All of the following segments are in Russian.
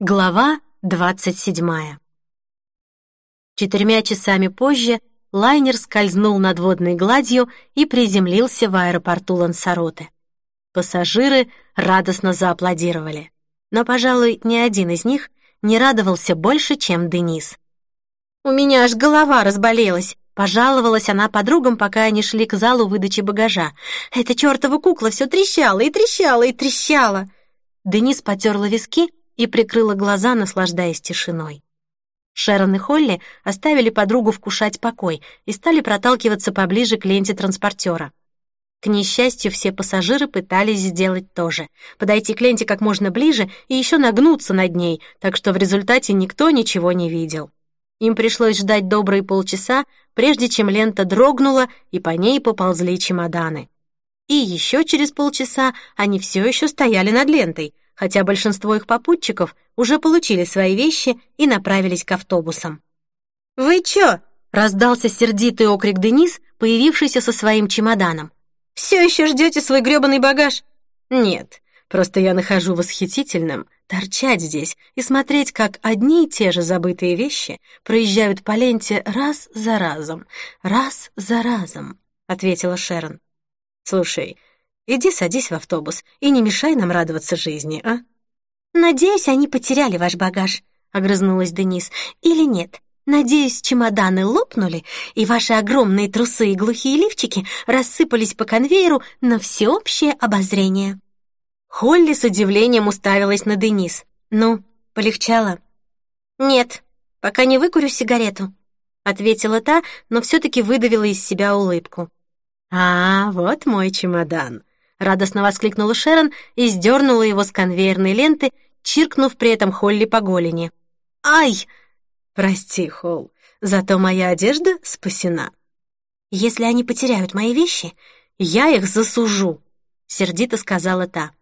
Глава двадцать седьмая. Четырьмя часами позже лайнер скользнул над водной гладью и приземлился в аэропорту Лансароте. Пассажиры радостно зааплодировали. Но, пожалуй, ни один из них не радовался больше, чем Денис. «У меня аж голова разболелась», — пожаловалась она подругам, пока они шли к залу выдачи багажа. «Эта чертова кукла все трещала и трещала и трещала». Денис потерла виски и прикрыла глаза, наслаждаясь тишиной. Шерон и Холли оставили подругу вкушать покой и стали проталкиваться поближе к ленте транспортера. К несчастью, все пассажиры пытались сделать то же — подойти к ленте как можно ближе и еще нагнуться над ней, так что в результате никто ничего не видел. Им пришлось ждать добрые полчаса, прежде чем лента дрогнула, и по ней поползли чемоданы. И еще через полчаса они все еще стояли над лентой — хотя большинство их попутчиков уже получили свои вещи и направились к автобусам. «Вы чё?» — раздался сердитый окрик Денис, появившийся со своим чемоданом. «Все еще ждете свой грёбаный багаж?» «Нет, просто я нахожу восхитительным торчать здесь и смотреть, как одни и те же забытые вещи проезжают по ленте раз за разом, раз за разом», — ответила Шерон. «Слушай, Иди садись в автобус и не мешай нам радоваться жизни, а?» «Надеюсь, они потеряли ваш багаж», — огрызнулась Денис. «Или нет? Надеюсь, чемоданы лопнули, и ваши огромные трусы и глухие лифчики рассыпались по конвейеру на всеобщее обозрение». Холли с удивлением уставилась на Денис. «Ну, полегчало?» «Нет, пока не выкурю сигарету», — ответила та, но все-таки выдавила из себя улыбку. «А, вот мой чемодан», радостно воскликнула Шерон и сдернула его с конвейерной ленты, чиркнув при этом Холли по голени. «Ай!» «Прости, Холл, зато моя одежда спасена». «Если они потеряют мои вещи, я их засужу», — сердито сказала та.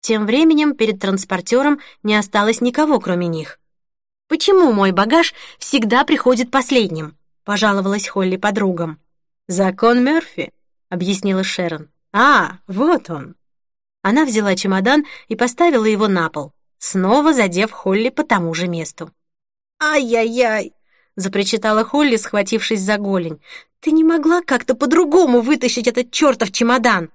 Тем временем перед транспортером не осталось никого, кроме них. «Почему мой багаж всегда приходит последним?» — пожаловалась Холли подругам. «Закон Мёрфи», — объяснила Шерон. «А, вот он!» Она взяла чемодан и поставила его на пол, снова задев Холли по тому же месту. «Ай-яй-яй!» — запричитала Холли, схватившись за голень. «Ты не могла как-то по-другому вытащить этот чертов чемодан?»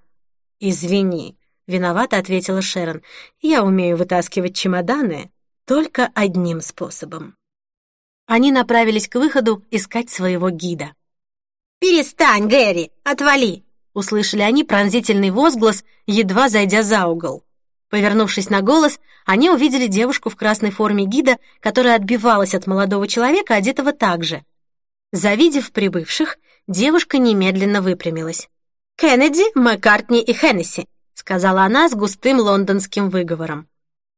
«Извини», — виновато ответила Шерон. «Я умею вытаскивать чемоданы только одним способом». Они направились к выходу искать своего гида. «Перестань, Гэри! Отвали!» Услышали они пронзительный возглас, едва зайдя за угол. Повернувшись на голос, они увидели девушку в красной форме гида, которая отбивалась от молодого человека, одетого так же. Завидев прибывших, девушка немедленно выпрямилась. «Кеннеди, Маккартни и Хеннесси», — сказала она с густым лондонским выговором.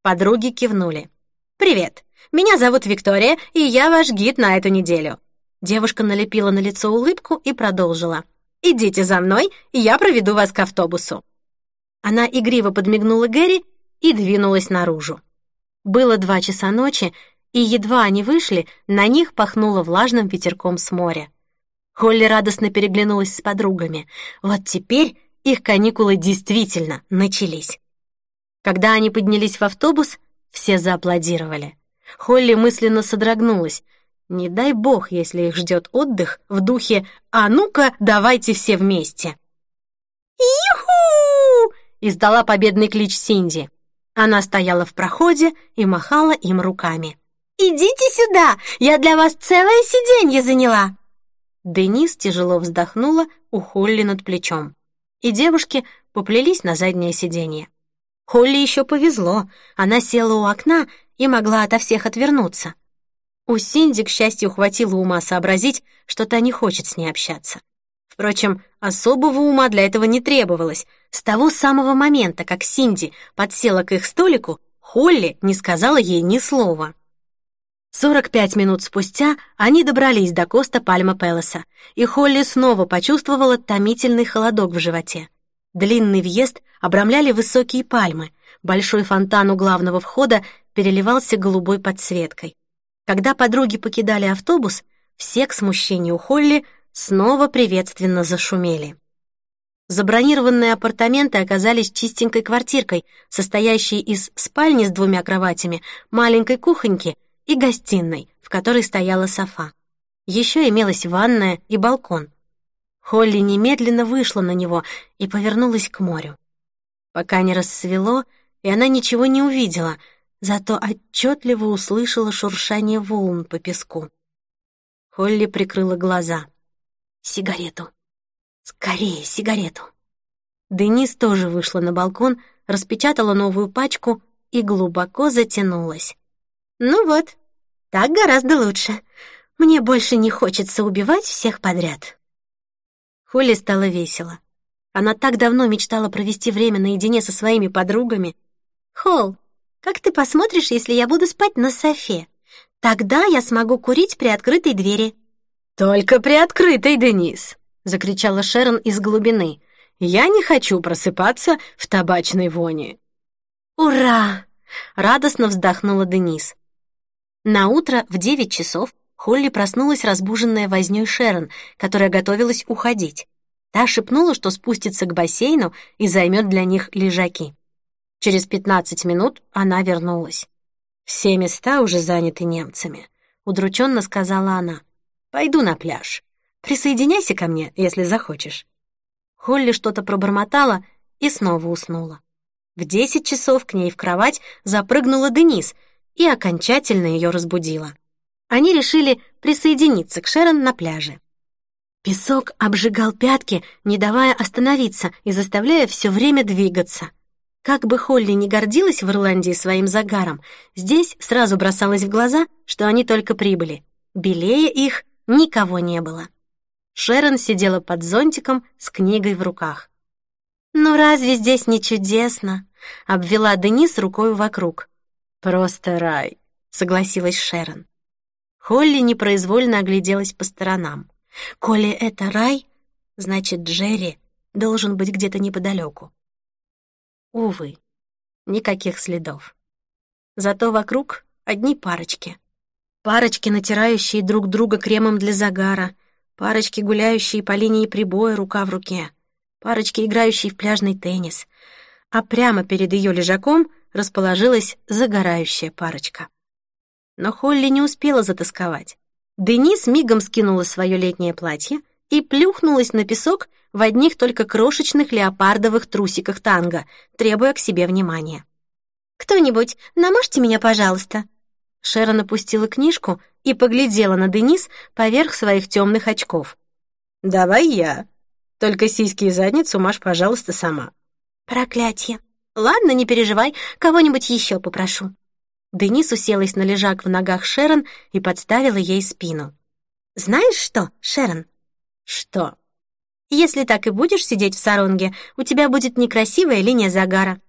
Подруги кивнули. «Привет, меня зовут Виктория, и я ваш гид на эту неделю». Девушка налепила на лицо улыбку и продолжила. Идите за мной, и я проведу вас к автобусу». Она игриво подмигнула Гэри и двинулась наружу. Было два часа ночи, и едва они вышли, на них пахнуло влажным ветерком с моря. Холли радостно переглянулась с подругами. Вот теперь их каникулы действительно начались. Когда они поднялись в автобус, все зааплодировали. Холли мысленно содрогнулась. Не дай бог, если их ждет отдых в духе «А ну-ка, давайте все вместе!» «Юху!» — издала победный клич Синди. Она стояла в проходе и махала им руками. «Идите сюда! Я для вас целое сиденье заняла!» Денис тяжело вздохнула у Холли над плечом, и девушки поплелись на заднее сиденье. Холли еще повезло, она села у окна и могла ото всех отвернуться. У Синди, к счастью, хватило ума сообразить, что та не хочет с ней общаться. Впрочем, особого ума для этого не требовалось. С того самого момента, как Синди подсела к их столику, Холли не сказала ей ни слова. 45 минут спустя они добрались до Коста Пальма Пелоса, и Холли снова почувствовала томительный холодок в животе. Длинный въезд обрамляли высокие пальмы, большой фонтан у главного входа переливался голубой подсветкой. Когда подруги покидали автобус, все к смущению Холли снова приветственно зашумели. Забронированные апартаменты оказались чистенькой квартиркой, состоящей из спальни с двумя кроватями, маленькой кухоньки и гостиной, в которой стояла софа. Еще имелась ванная и балкон. Холли немедленно вышла на него и повернулась к морю. Пока не рассвело, и она ничего не увидела, зато отчетливо услышала шуршание волн по песку. Холли прикрыла глаза. «Сигарету! Скорее, сигарету!» Денис тоже вышла на балкон, распечатала новую пачку и глубоко затянулась. «Ну вот, так гораздо лучше. Мне больше не хочется убивать всех подряд». Холли стало весело. Она так давно мечтала провести время наедине со своими подругами. «Холл, как ты посмотришь, если я буду спать на софе? Тогда я смогу курить при открытой двери». «Только при открытой, Денис!» — закричала Шерон из глубины. «Я не хочу просыпаться в табачной воне». «Ура!» — радостно вздохнула Денис. На утро в девять часов Холли проснулась разбуженная вознёй Шерон, которая готовилась уходить. Та шепнула, что спустится к бассейну и займет для них лежаки. Через пятнадцать минут она вернулась. «Все места уже заняты немцами», — удрученно сказала она. Пойду на пляж. Присоединяйся ко мне, если захочешь». Холли что-то пробормотала и снова уснула. В десять часов к ней в кровать запрыгнула Денис и окончательно ее разбудила. Они решили присоединиться к Шерон на пляже. Песок обжигал пятки, не давая остановиться и заставляя все время двигаться. Как бы Холли не гордилась в Ирландии своим загаром, здесь сразу бросалось в глаза, что они только прибыли. Белее их никого не было. Шерон сидела под зонтиком с книгой в руках. «Ну разве здесь не чудесно?» — обвела Денис рукой вокруг. «Просто рай», — согласилась Шерон. Холли непроизвольно огляделась по сторонам. «Коли это рай, значит, Джерри должен быть где-то неподалеку». Увы, никаких следов. Зато вокруг одни парочки — Парочки, натирающие друг друга кремом для загара, парочки, гуляющие по линии прибоя рука в руке, парочки, играющие в пляжный теннис. А прямо перед ее лежаком расположилась загорающая парочка. Но Холли не успела затасковать. Денис мигом скинула свое летнее платье и плюхнулась на песок в одних только крошечных леопардовых трусиках танго, требуя к себе внимания. «Кто-нибудь, намажьте меня, пожалуйста», Шерон опустила книжку и поглядела на Денис поверх своих темных очков. «Давай я. Только сиськи и задницу мажь, пожалуйста, сама». «Проклятье. Ладно, не переживай, кого-нибудь еще попрошу». Денис уселась на лежак в ногах Шерон и подставила ей спину. «Знаешь что, Шерон?» «Что?» «Если так и будешь сидеть в саронге, у тебя будет некрасивая линия загара».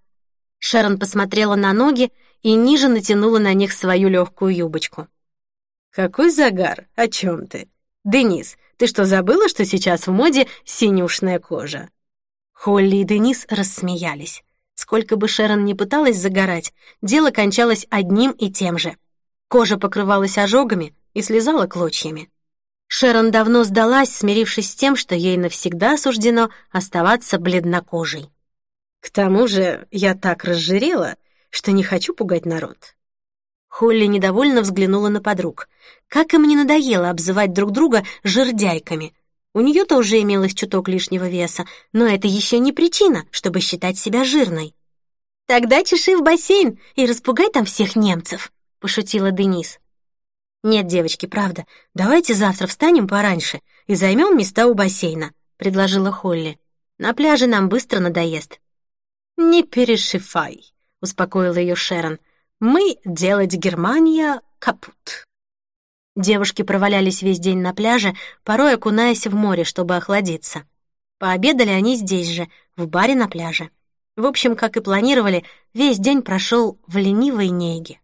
Шерон посмотрела на ноги и ниже натянула на них свою легкую юбочку. «Какой загар? О чем ты? Денис, ты что, забыла, что сейчас в моде синюшная кожа?» Холли и Денис рассмеялись. Сколько бы Шерон ни пыталась загорать, дело кончалось одним и тем же. Кожа покрывалась ожогами и слезала клочьями. Шерон давно сдалась, смирившись с тем, что ей навсегда суждено оставаться бледнокожей. «К тому же я так разжирела, что не хочу пугать народ». Холли недовольно взглянула на подруг. Как им не надоело обзывать друг друга жердяйками. У нее тоже имелось чуток лишнего веса, но это еще не причина, чтобы считать себя жирной. «Тогда чеши в бассейн и распугай там всех немцев», — пошутила Денис. «Нет, девочки, правда, давайте завтра встанем пораньше и займем места у бассейна», — предложила Холли. «На пляже нам быстро надоест». «Не перешифай», — успокоила ее Шерон. «Мы делать Германия капут». Девушки провалялись весь день на пляже, порой окунаясь в море, чтобы охладиться. Пообедали они здесь же, в баре на пляже. В общем, как и планировали, весь день прошел в ленивой неге.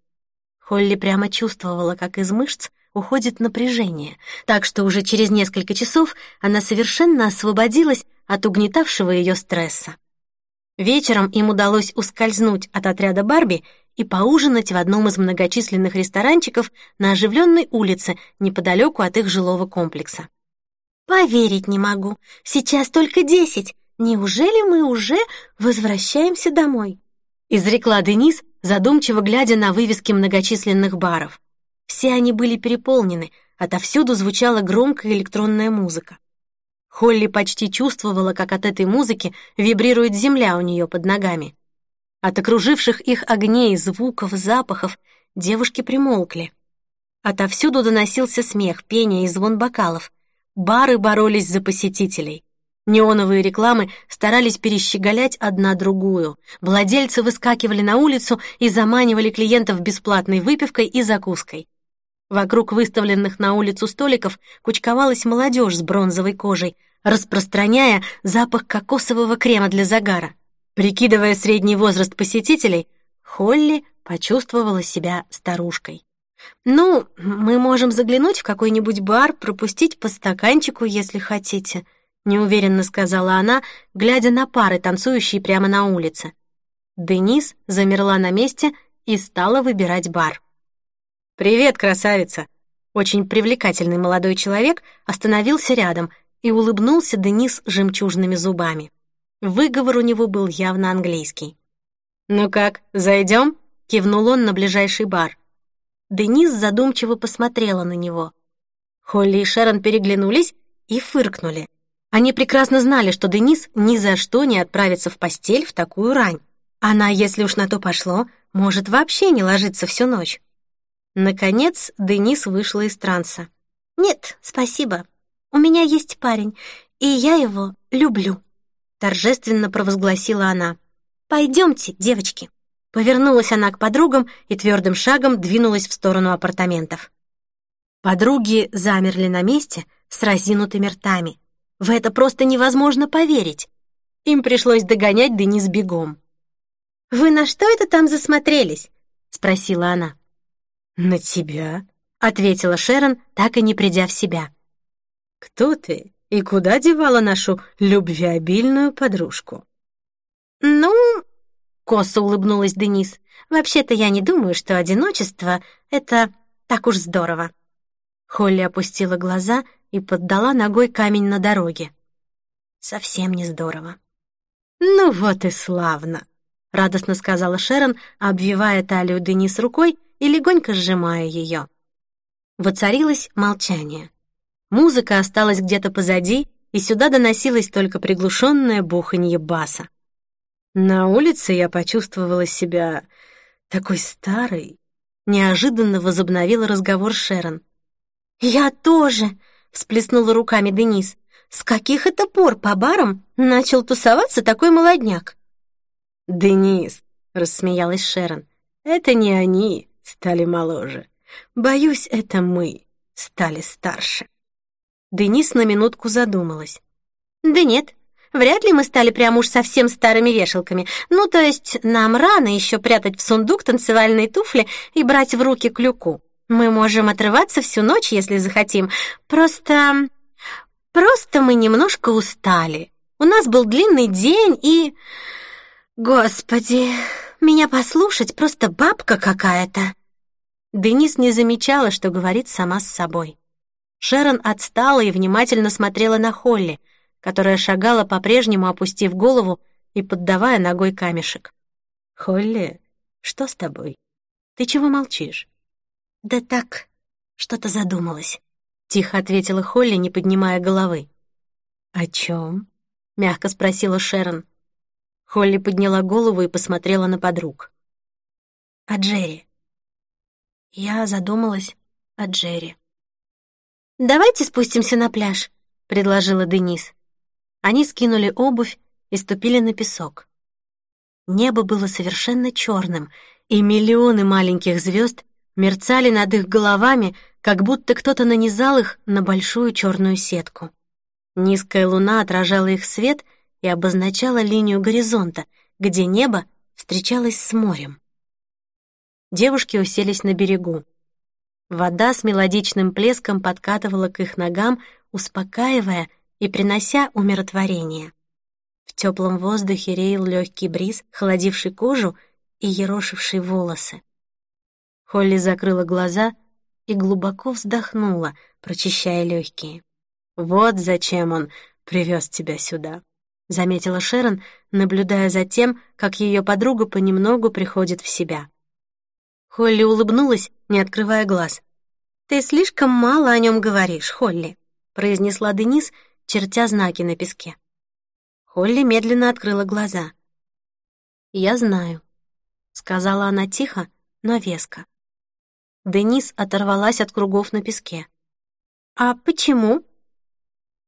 Холли прямо чувствовала, как из мышц уходит напряжение, так что уже через несколько часов она совершенно освободилась от угнетавшего ее стресса. Вечером им удалось ускользнуть от отряда Барби и поужинать в одном из многочисленных ресторанчиков на оживленной улице неподалеку от их жилого комплекса. «Поверить не могу. Сейчас только десять. «Неужели мы уже возвращаемся домой?» — изрекла Денис, задумчиво глядя на вывески многочисленных баров. Все они были переполнены, отовсюду звучала громкая электронная музыка. Холли почти чувствовала, как от этой музыки вибрирует земля у нее под ногами. От окруживших их огней, звуков, запахов девушки примолкли. Отовсюду доносился смех, пение и звон бокалов. Бары боролись за посетителей. Неоновые рекламы старались перещеголять одна другую. Владельцы выскакивали на улицу и заманивали клиентов бесплатной выпивкой и закуской. Вокруг выставленных на улицу столиков кучковалась молодежь с бронзовой кожей, распространяя запах кокосового крема для загара. Прикидывая средний возраст посетителей, Холли почувствовала себя старушкой. «Ну, мы можем заглянуть в какой-нибудь бар, пропустить по стаканчику, если хотите», неуверенно сказала она, глядя на пары, танцующие прямо на улице. Денис замерла на месте и стала выбирать бар. «Привет, красавица!» Очень привлекательный молодой человек остановился рядом и улыбнулся Денис жемчужными зубами. Выговор у него был явно английский. «Ну как, зайдем?» — кивнул он на ближайший бар. Денис задумчиво посмотрела на него. Холли и Шерон переглянулись и фыркнули. Они прекрасно знали, что Денис ни за что не отправится в постель в такую рань. Она, если уж на то пошло, может вообще не ложиться всю ночь. Наконец Денис вышла из транса. «Нет, спасибо. У меня есть парень, и я его люблю», — торжественно провозгласила она. «Пойдемте, девочки». Повернулась она к подругам и твердым шагом двинулась в сторону апартаментов. Подруги замерли на месте с разинутыми ртами. В это просто невозможно поверить. Им пришлось догонять Денис бегом. «Вы на что это там засмотрелись?» — спросила она. «На тебя», — ответила Шерон, так и не придя в себя. «Кто ты и куда девала нашу любвеобильную подружку?» «Ну...» — косо улыбнулась Денис. «Вообще-то я не думаю, что одиночество — это так уж здорово». Холли опустила глаза и поддала ногой камень на дороге. Совсем не здорово. «Ну вот и славно», — радостно сказала Шерон, обвивая талию Денис рукой и легонько сжимая ее. Воцарилось молчание. Музыка осталась где-то позади, и сюда доносилось только приглушенное буханье баса. На улице я почувствовала себя такой старой. Неожиданно возобновила разговор Шерон. «Я тоже!» всплеснула руками Денис. С каких это пор по барам начал тусоваться такой молодняк? Денис, рассмеялась Шерон. Это не они стали моложе. Боюсь, это мы стали старше. Денис на минутку задумалась. Да нет, вряд ли мы стали прям уж совсем старыми вешалками. Ну, то есть нам рано еще прятать в сундук танцевальные туфли и брать в руки клюку. Мы можем отрываться всю ночь, если захотим. Просто... Просто мы немножко устали. У нас был длинный день и... Господи, меня послушать просто бабка какая-то. Денис не замечала, что говорит сама с собой. Шерон отстала и внимательно смотрела на Холли, которая шагала по-прежнему, опустив голову и поддавая ногой камешек. «Холли, что с тобой? Ты чего молчишь?» «Да так, что-то задумалась», — тихо ответила Холли, не поднимая головы. «О чем?» — мягко спросила Шерон. Холли подняла голову и посмотрела на подруг. «О Джерри». Я задумалась о Джерри. «Давайте спустимся на пляж», — предложила Денис. Они скинули обувь и ступили на песок. Небо было совершенно черным, и миллионы маленьких звезд мерцали над их головами, как будто кто-то нанизал их на большую черную сетку. Низкая луна отражала их свет и обозначала линию горизонта, где небо встречалось с морем. Девушки уселись на берегу. Вода с мелодичным плеском подкатывала к их ногам, успокаивая и принося умиротворение. В теплом воздухе реял легкий бриз, холодивший кожу и ерошивший волосы. Холли закрыла глаза и глубоко вздохнула, прочищая легкие. «Вот зачем он привез тебя сюда. — заметила Шерон, наблюдая за тем, как ее подруга понемногу приходит в себя. Холли улыбнулась, не открывая глаз. «Ты слишком мало о нем говоришь, Холли», — произнесла Денис, чертя знаки на песке. Холли медленно открыла глаза. «Я знаю», — сказала она тихо, но веско. Денис оторвалась от кругов на песке. «А почему?»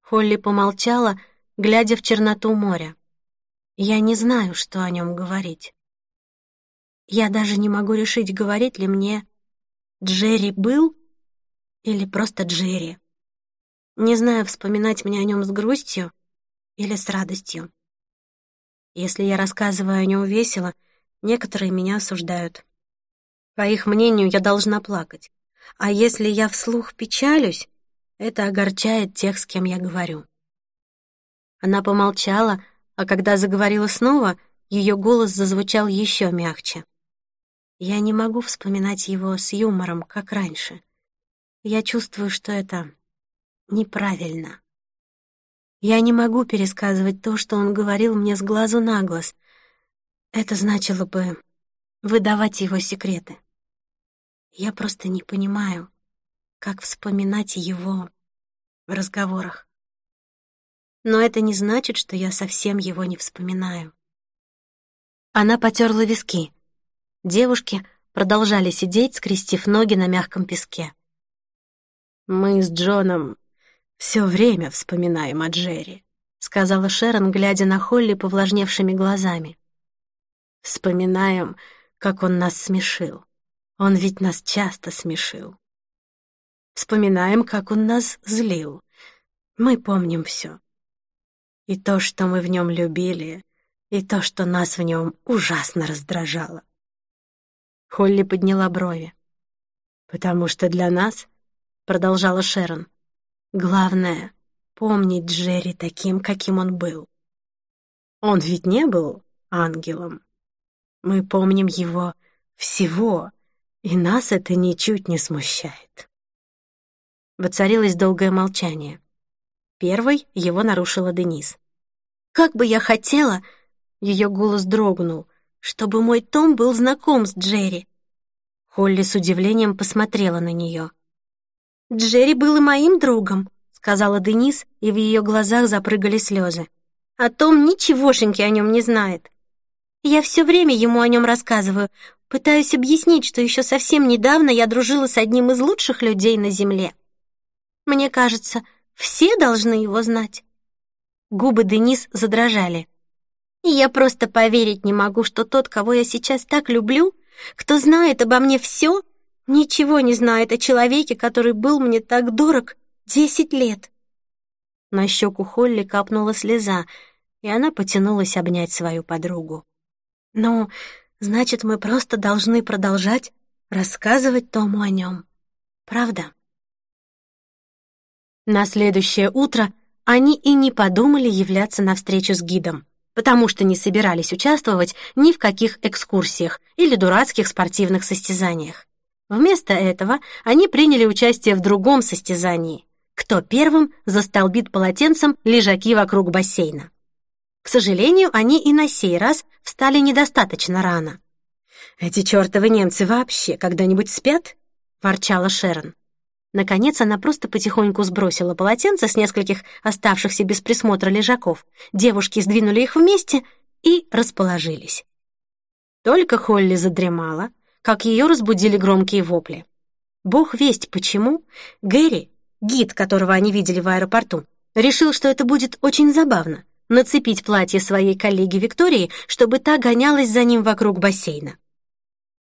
Холли помолчала, глядя в черноту моря. «Я не знаю, что о нем говорить. Я даже не могу решить, говорить ли мне «Джерри был» или просто Джерри. Не знаю, вспоминать мне о нем с грустью или с радостью. Если я рассказываю о нем весело, некоторые меня осуждают. По их мнению, я должна плакать. А если я вслух печалюсь, это огорчает тех, с кем я говорю. Она помолчала, а когда заговорила снова, ее голос зазвучал еще мягче. Я не могу вспоминать его с юмором, как раньше. Я чувствую, что это неправильно. Я не могу пересказывать то, что он говорил мне с глазу на глаз. Это значило бы выдавать его секреты. Я просто не понимаю, как вспоминать его в разговорах. Но это не значит, что я совсем его не вспоминаю. Она потерла виски. Девушки продолжали сидеть, скрестив ноги на мягком песке. «Мы с Джоном все время вспоминаем о Джерри», — сказала Шерон, глядя на Холли повлажневшими глазами. «Вспоминаем, как он нас смешил. Он ведь нас часто смешил. Вспоминаем, как он нас злил. Мы помним все. И то, что мы в нем любили, и то, что нас в нем ужасно раздражало. Холли подняла брови. «Потому что для нас, — продолжала Шерон, — главное — помнить Джерри таким, каким он был. Он ведь не был ангелом. Мы помним его всего, и нас это ничуть не смущает». Воцарилось долгое молчание. Первой его нарушила Денис. «Как бы я хотела...» — ее голос дрогнул — чтобы мой Том был знаком с Джерри. Холли с удивлением посмотрела на нее. «Джерри был и моим другом», — сказала Денис, и в ее глазах запрыгали слезы. «А Том ничегошеньки о нем не знает. Я все время ему о нем рассказываю, пытаюсь объяснить, что еще совсем недавно я дружила с одним из лучших людей на Земле. Мне кажется, все должны его знать». Губы Денис задрожали. И я просто поверить не могу, что тот, кого я сейчас так люблю, кто знает обо мне все, ничего не знает о человеке, который был мне так дорог десять лет. На щеку Холли капнула слеза, и она потянулась обнять свою подругу. «Ну, значит, мы просто должны продолжать рассказывать Тому о нем. Правда?» На следующее утро они и не подумали являться на встречу с гидом потому что не собирались участвовать ни в каких экскурсиях или дурацких спортивных состязаниях. Вместо этого они приняли участие в другом состязании. Кто первым застолбит полотенцем лежаки вокруг бассейна. К сожалению, они и на сей раз встали недостаточно рано. «Эти чертовы немцы вообще когда-нибудь спят?» — ворчала Шерон. Наконец она просто потихоньку сбросила полотенце с нескольких оставшихся без присмотра лежаков. Девушки сдвинули их вместе и расположились. Только Холли задремала, как ее разбудили громкие вопли. Бог весть почему, Гэри, гид, которого они видели в аэропорту, решил, что это будет очень забавно — нацепить платье своей коллеги Виктории, чтобы та гонялась за ним вокруг бассейна.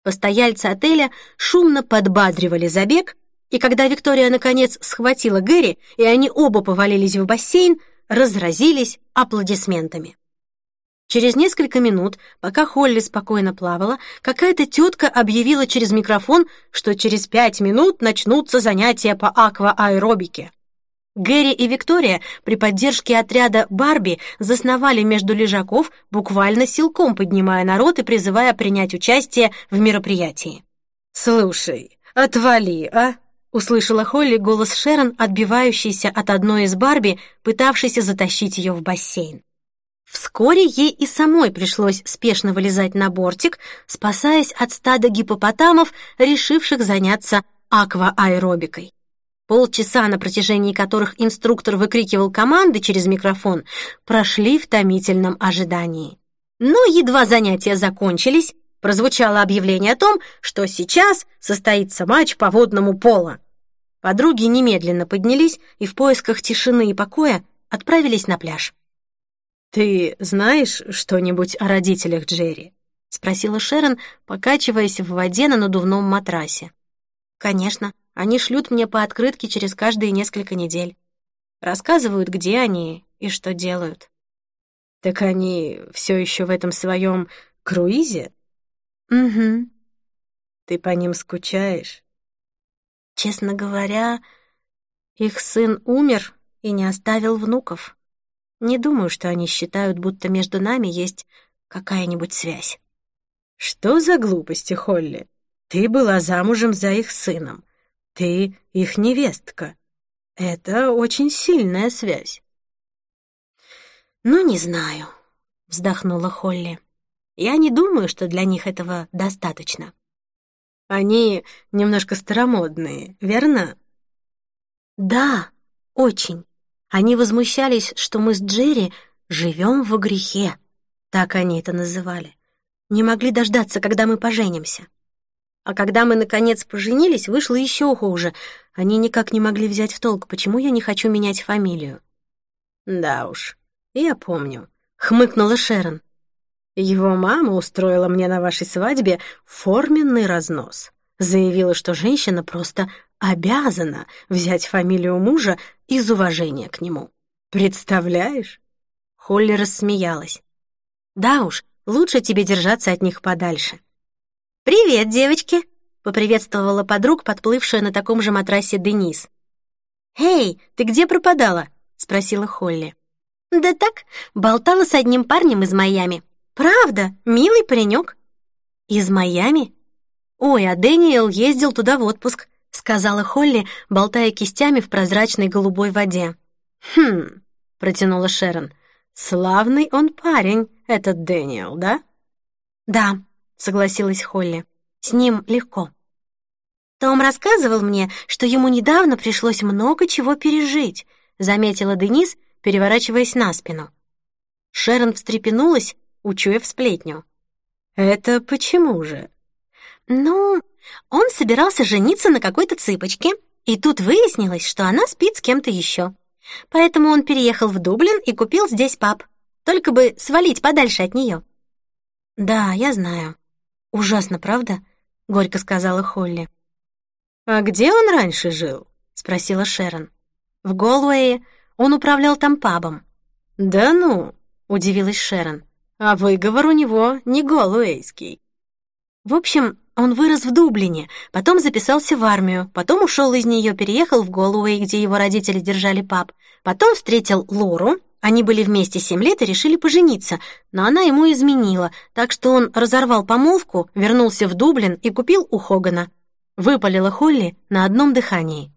Постояльцы отеля шумно подбадривали забег, и когда Виктория наконец схватила Гэри, и они оба повалились в бассейн, разразились аплодисментами. Через несколько минут, пока Холли спокойно плавала, какая-то тетка объявила через микрофон, что через пять минут начнутся занятия по аквааэробике. Гэри и Виктория при поддержке отряда Барби засновали между лежаков, буквально силком поднимая народ и призывая принять участие в мероприятии. «Слушай, отвали, а!» Услышала Холли голос Шерон, отбивающийся от одной из Барби, пытавшейся затащить ее в бассейн. Вскоре ей и самой пришлось спешно вылезать на бортик, спасаясь от стада гипопотамов, решивших заняться аквааэробикой. Полчаса, на протяжении которых инструктор выкрикивал команды через микрофон, прошли в томительном ожидании. Но едва занятия закончились, прозвучало объявление о том, что сейчас состоится матч по водному полу. Подруги немедленно поднялись и в поисках тишины и покоя отправились на пляж. «Ты знаешь что-нибудь о родителях Джерри?» — спросила Шерон, покачиваясь в воде на надувном матрасе. «Конечно. Они шлют мне по открытке через каждые несколько недель. Рассказывают, где они и что делают». «Так они все еще в этом своем круизе?» «Угу». «Ты по ним скучаешь?» «Честно говоря, их сын умер и не оставил внуков». Не думаю, что они считают, будто между нами есть какая-нибудь связь. Что за глупости, Холли? Ты была замужем за их сыном. Ты их невестка. Это очень сильная связь. Ну, не знаю, вздохнула Холли. Я не думаю, что для них этого достаточно. Они немножко старомодные, верно? Да, очень. Они возмущались, что мы с Джерри живем во грехе. Так они это называли. Не могли дождаться, когда мы поженимся. А когда мы, наконец, поженились, вышло еще хуже. Они никак не могли взять в толк, почему я не хочу менять фамилию. «Да уж, я помню», — хмыкнула Шерон. «Его мама устроила мне на вашей свадьбе форменный разнос. Заявила, что женщина просто обязана взять фамилию мужа из уважения к нему. Представляешь? Холли рассмеялась. Да уж, лучше тебе держаться от них подальше. Привет, девочки, поприветствовала подруг, подплывшая на таком же матрасе Денис. Эй, ты где пропадала? спросила Холли. Да так, болтала с одним парнем из Майами. Правда, милый паренек. Из Майами? Ой, а Дэниел ездил туда в отпуск сказала Холли, болтая кистями в прозрачной голубой воде. Хм, протянула Шерон. Славный он парень, этот Дэниел, да? Да, согласилась Холли. С ним легко. Том рассказывал мне, что ему недавно пришлось много чего пережить, заметила Денис, переворачиваясь на спину. Шерон встрепенулась, учуяв сплетню. Это почему же? Ну, он собирался жениться на какой-то цыпочке, и тут выяснилось, что она спит с кем-то еще. Поэтому он переехал в Дублин и купил здесь паб, только бы свалить подальше от нее. Да, я знаю. Ужасно, правда? горько сказала Холли. А где он раньше жил? спросила Шерон. В Голуэе. Он управлял там пабом. Да ну, удивилась Шерон. А выговор у него не голуэйский. В общем, он вырос в Дублине, потом записался в армию, потом ушел из нее, переехал в Голуэй, где его родители держали паб. Потом встретил Лору, они были вместе семь лет и решили пожениться, но она ему изменила, так что он разорвал помолвку, вернулся в Дублин и купил у Хогана. Выпалила Холли на одном дыхании.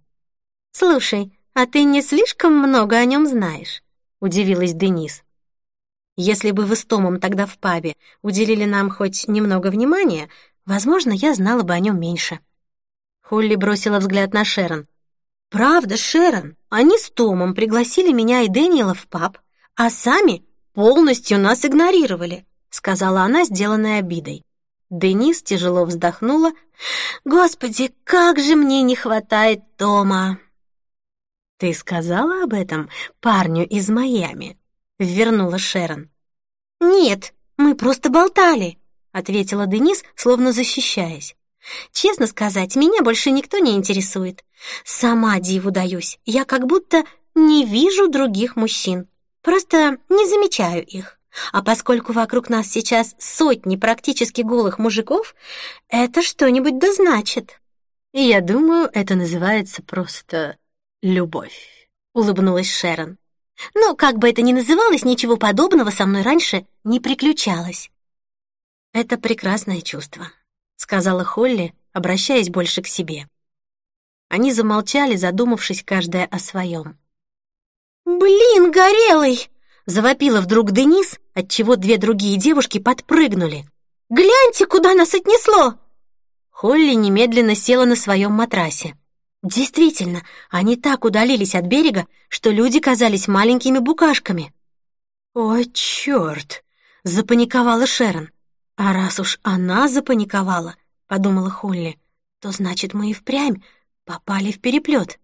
«Слушай, а ты не слишком много о нем знаешь?» — удивилась Денис. «Если бы вы с Томом тогда в пабе уделили нам хоть немного внимания, Возможно, я знала бы о нем меньше. Холли бросила взгляд на Шерон. «Правда, Шерон, они с Томом пригласили меня и Дэниела в паб, а сами полностью нас игнорировали», сказала она, сделанной обидой. Денис тяжело вздохнула. «Господи, как же мне не хватает Тома!» «Ты сказала об этом парню из Майами?» — вернула Шерон. «Нет, мы просто болтали», ответила Денис, словно защищаясь. Честно сказать, меня больше никто не интересует. Сама диву даюсь. Я как будто не вижу других мужчин. Просто не замечаю их. А поскольку вокруг нас сейчас сотни практически голых мужиков, это что-нибудь да значит. И я думаю, это называется просто любовь, улыбнулась Шерон. Ну, как бы это ни называлось, ничего подобного со мной раньше не приключалось. «Это прекрасное чувство», — сказала Холли, обращаясь больше к себе. Они замолчали, задумавшись каждая о своем. «Блин, горелый! Завопила вдруг Денис, отчего две другие девушки подпрыгнули. «Гляньте, куда нас отнесло!» Холли немедленно села на своем матрасе. Действительно, они так удалились от берега, что люди казались маленькими букашками. «О, черт!» — запаниковала Шерон. «А раз уж она запаниковала», — подумала Холли, «то значит, мы и впрямь попали в переплет».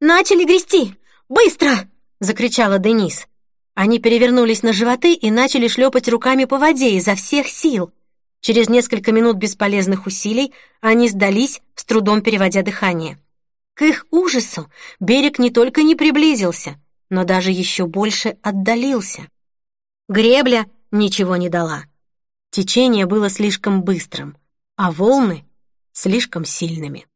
«Начали грести! Быстро!» — закричала Денис. Они перевернулись на животы и начали шлепать руками по воде изо всех сил. Через несколько минут бесполезных усилий они сдались, с трудом переводя дыхание. К их ужасу берег не только не приблизился, но даже еще больше отдалился. Гребля ничего не дала. Течение было слишком быстрым, а волны — слишком сильными.